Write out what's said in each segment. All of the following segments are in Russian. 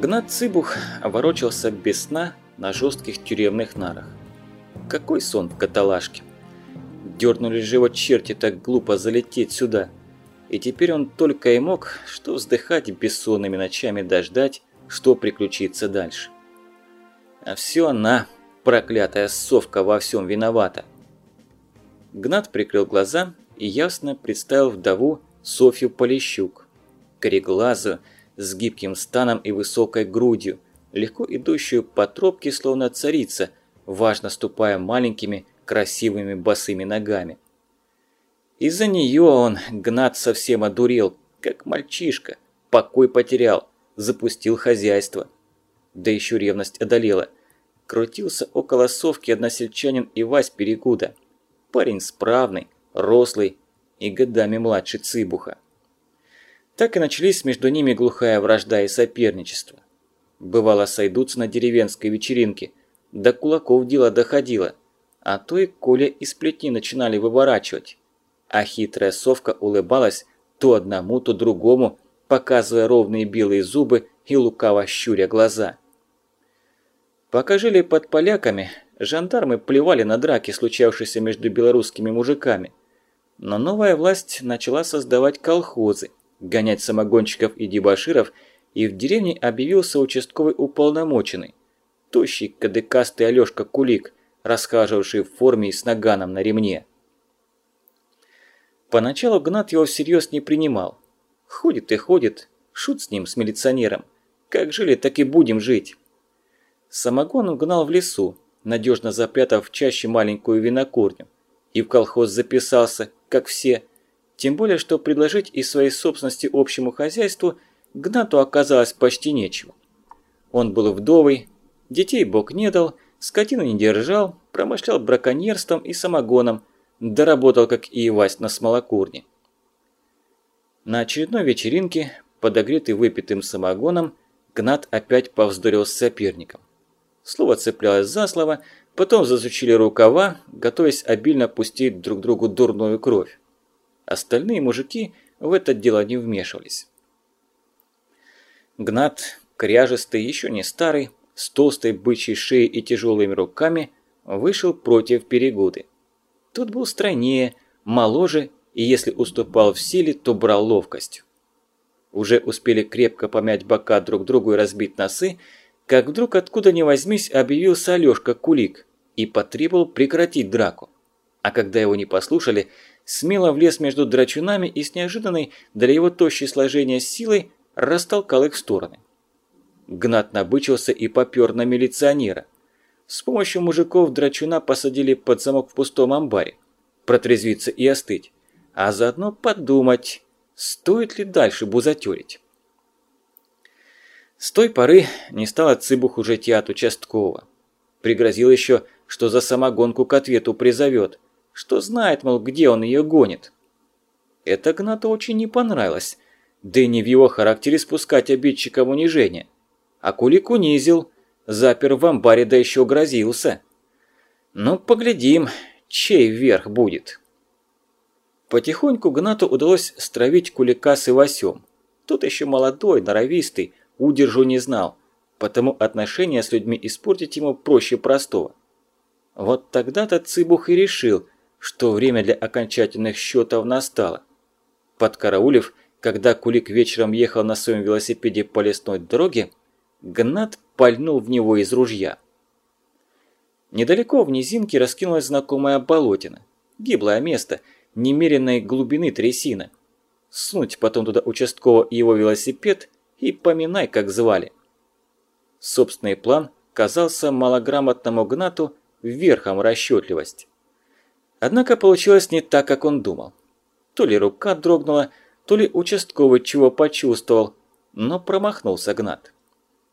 Гнат Цыбух ворочался без сна на жестких тюремных нарах. Какой сон в каталажке? Дернули же его черти так глупо залететь сюда. И теперь он только и мог, что вздыхать бессонными ночами дождать, что приключится дальше. А все она, проклятая совка, во всем виновата. Гнат прикрыл глаза и ясно представил вдову Софью Полищук. Кореглазую, с гибким станом и высокой грудью, легко идущую по тропке, словно царица, важно ступая маленькими, красивыми босыми ногами. Из-за нее он, Гнат, совсем одурел, как мальчишка, покой потерял, запустил хозяйство. Да еще ревность одолела. Крутился около совки односельчанин Ивась Перегуда. Парень справный, рослый и годами младше Цыбуха. Так и начались между ними глухая вражда и соперничество. Бывало, сойдутся на деревенской вечеринке, до кулаков дело доходило, а то и Коля и сплетни начинали выворачивать. А хитрая совка улыбалась то одному, то другому, показывая ровные белые зубы и лукаво щуря глаза. Пока жили под поляками, жандармы плевали на драки, случавшиеся между белорусскими мужиками. Но новая власть начала создавать колхозы, гонять самогонщиков и дебоширов, и в деревне объявился участковый уполномоченный. Тощий кадыкастый Алёшка Кулик, расхаживавший в форме и с наганом на ремне. Поначалу Гнат его всерьез не принимал. Ходит и ходит, шут с ним, с милиционером. Как жили, так и будем жить. Самогон он гнал в лесу, надежно запрятав чаще маленькую винокурню. И в колхоз записался, как все – тем более, что предложить из своей собственности общему хозяйству Гнату оказалось почти нечего. Он был вдовый, детей Бог не дал, скотину не держал, промышлял браконьерством и самогоном, доработал, как и Ивась, на смолокурне. На очередной вечеринке, подогретый выпитым самогоном, Гнат опять повздорил с соперником. Слово цеплялось за слово, потом засучили рукава, готовясь обильно пустить друг другу дурную кровь. Остальные мужики в это дело не вмешивались. Гнат, кряжестый, еще не старый, с толстой бычьей шеей и тяжелыми руками, вышел против Перегуды. Тот был стройнее, моложе и если уступал в силе, то брал ловкость. Уже успели крепко помять бока друг другу и разбить носы, как вдруг откуда ни возьмись объявился Алёшка Кулик и потребовал прекратить драку. А когда его не послушали, смело влез между драчунами и с неожиданной для его тощей сложения силой растолкал их в стороны. Гнат набычился и попер на милиционера. С помощью мужиков драчуна посадили под замок в пустом амбаре. Протрезвиться и остыть. А заодно подумать, стоит ли дальше бузатерить. С той поры не стало Цыбух уже от участкового. Пригрозил еще, что за самогонку к ответу призовет – что знает, мол, где он ее гонит. Это Гнату очень не понравилось, да и не в его характере спускать обидчика в унижение. А Кулик унизил, запер в амбаре, да еще грозился. Ну, поглядим, чей верх будет. Потихоньку Гнату удалось стравить Кулика с Ивасем. Тот еще молодой, норовистый, удержу не знал, потому отношения с людьми испортить ему проще простого. Вот тогда-то Цыбух и решил – что время для окончательных счетов настало. Подкараулив, когда Кулик вечером ехал на своем велосипеде по лесной дороге, Гнат пальнул в него из ружья. Недалеко в низинке раскинулась знакомая болотина. Гиблое место, немеренной глубины трясина. Сунуть потом туда участкового и его велосипед и поминай, как звали. Собственный план казался малограмотному Гнату верхом расчетливости. Однако получилось не так, как он думал. То ли рука дрогнула, то ли участковый чего почувствовал, но промахнулся Гнат.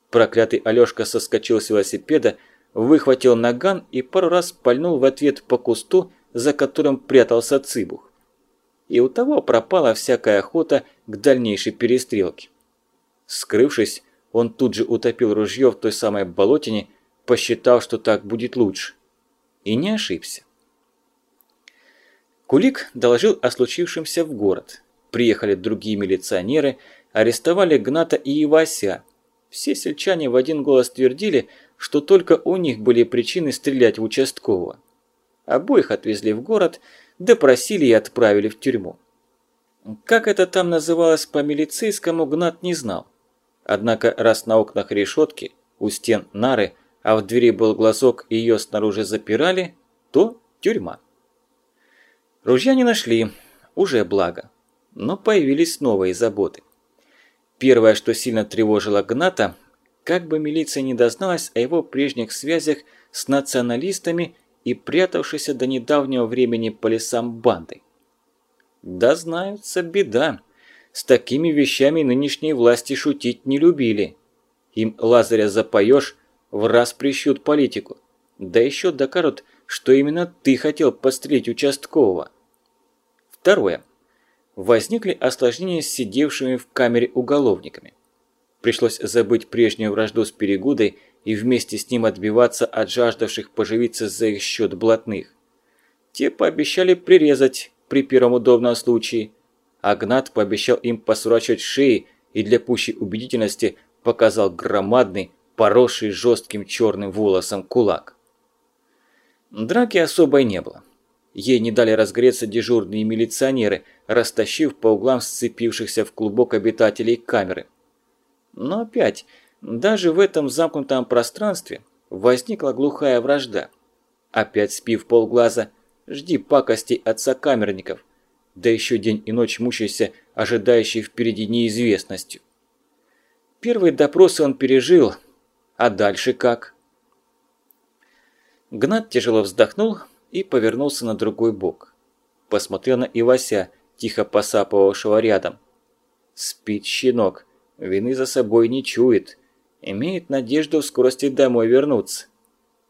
Проклятый Алёшка соскочил с велосипеда, выхватил наган и пару раз пальнул в ответ по кусту, за которым прятался Цыбух. И у того пропала всякая охота к дальнейшей перестрелке. Скрывшись, он тут же утопил ружье в той самой болотине, посчитав, что так будет лучше. И не ошибся. Кулик доложил о случившемся в город. Приехали другие милиционеры, арестовали Гната и Ивася. Все сельчане в один голос твердили, что только у них были причины стрелять в участкового. Обоих отвезли в город, допросили и отправили в тюрьму. Как это там называлось по-милицейскому, Гнат не знал. Однако раз на окнах решетки, у стен нары, а в двери был глазок и ее снаружи запирали, то тюрьма. Ружья не нашли, уже благо. Но появились новые заботы. Первое, что сильно тревожило Гната, как бы милиция не дозналась о его прежних связях с националистами и прятавшейся до недавнего времени по лесам бандой. Да знаются беда. С такими вещами нынешние власти шутить не любили. Им Лазаря запоешь, в раз прищут политику. Да еще докажут, что именно ты хотел пострелить участкового. Второе. Возникли осложнения с сидевшими в камере уголовниками. Пришлось забыть прежнюю вражду с Перегудой и вместе с ним отбиваться от жаждавших поживиться за их счет блатных. Те пообещали прирезать при первом удобном случае. Агнат пообещал им посурачивать шеи и для пущей убедительности показал громадный, поросший жестким черным волосом кулак. Драки особой не было. Ей не дали разгреться дежурные милиционеры, растащив по углам сцепившихся в клубок обитателей камеры – но опять, даже в этом замкнутом пространстве возникла глухая вражда. Опять спи в полглаза, жди пакостей от сокамерников, да еще день и ночь мучайся, ожидающий впереди неизвестностью. Первые допросы он пережил, а дальше как? Гнат тяжело вздохнул и повернулся на другой бок. Посмотрел на Ивася, тихо посапывавшего рядом. Спит щенок, Вины за собой не чует. Имеет надежду в скорости домой вернуться.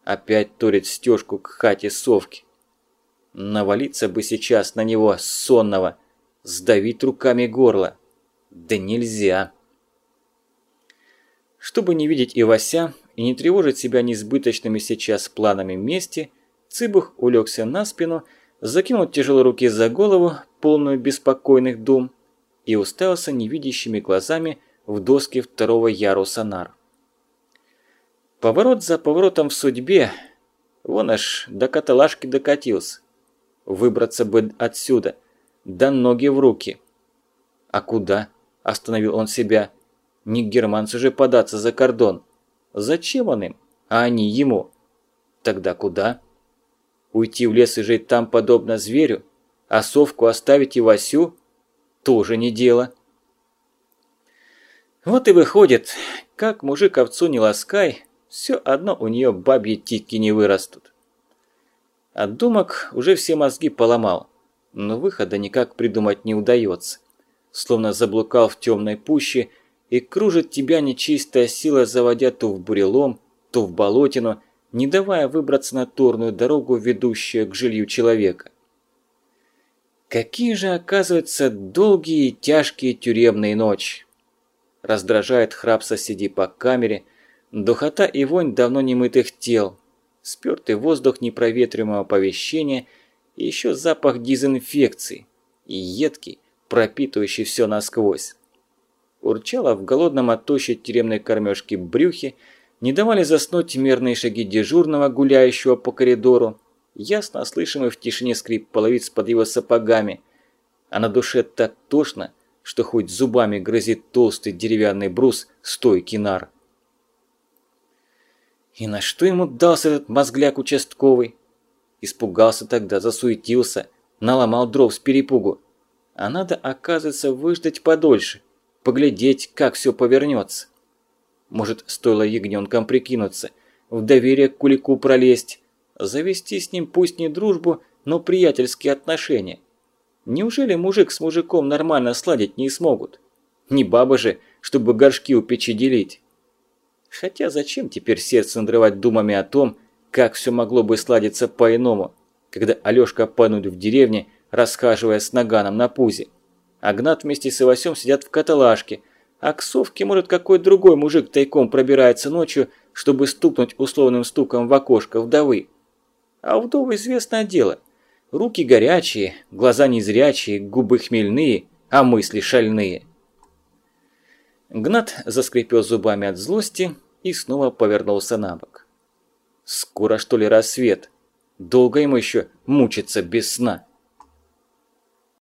Опять турит стежку к хате совки. Навалиться бы сейчас на него, сонного, сдавить руками горло. Да нельзя. Чтобы не видеть Ивася и не тревожить себя несбыточными сейчас планами мести, Цыбух улегся на спину, закинул тяжело руки за голову, полную беспокойных дум, и уставился невидящими глазами в доски второго яруса нар. Поворот за поворотом в судьбе, вон аж до каталажки докатился. Выбраться бы отсюда, да ноги в руки. А куда? Остановил он себя. Не к германцу же податься за кордон. Зачем он им? А они ему. Тогда куда? Уйти в лес и жить там подобно зверю? А совку оставить и Васю? Тоже не дело. Вот и выходит, как мужик овцу не ласкай, все одно у нее бабьи титки не вырастут. От думок уже все мозги поломал, но выхода никак придумать не удается. Словно заблукал в темной пуще и кружит тебя нечистая сила, заводя то в бурелом, то в болотину, не давая выбраться на торную дорогу, ведущую к жилью человека. Какие же, оказываются, долгие и тяжкие тюремные ночи раздражает храп соседей по камере, духота и вонь давно немытых тел, спёртый воздух непроветриваемого помещения и еще запах дезинфекции и едкий, пропитывающий все насквозь. Урчало в голодном от тюремной кормежки брюхе, не давали заснуть мерные шаги дежурного, гуляющего по коридору, ясно слышимый в тишине скрип половиц под его сапогами, а на душе так тошно, что хоть зубами грозит толстый деревянный брус стойки нар. И на что ему дался этот мозгляк участковый? Испугался тогда, засуетился, наломал дров с перепугу. А надо, оказывается, выждать подольше, поглядеть, как все повернется. Может, стоило ягненком прикинуться, в доверие к кулику пролезть, завести с ним пусть не дружбу, но приятельские отношения. Неужели мужик с мужиком нормально сладить не смогут? Не баба же, чтобы горшки у печи делить. Хотя зачем теперь сердце надрывать думами о том, как все могло бы сладиться по-иному, когда Алёшка панует в деревне, расхаживая с наганом на пузе. Агнат вместе с Ивасем сидят в каталажке, а к совке, может, какой другой мужик тайком пробирается ночью, чтобы стукнуть условным стуком в окошко вдовы. А вдовы известное дело. Руки горячие, глаза незрячие, губы хмельные, а мысли шальные. Гнат заскрипел зубами от злости и снова повернулся на бок. «Скоро что ли рассвет? Долго ему еще мучиться без сна?»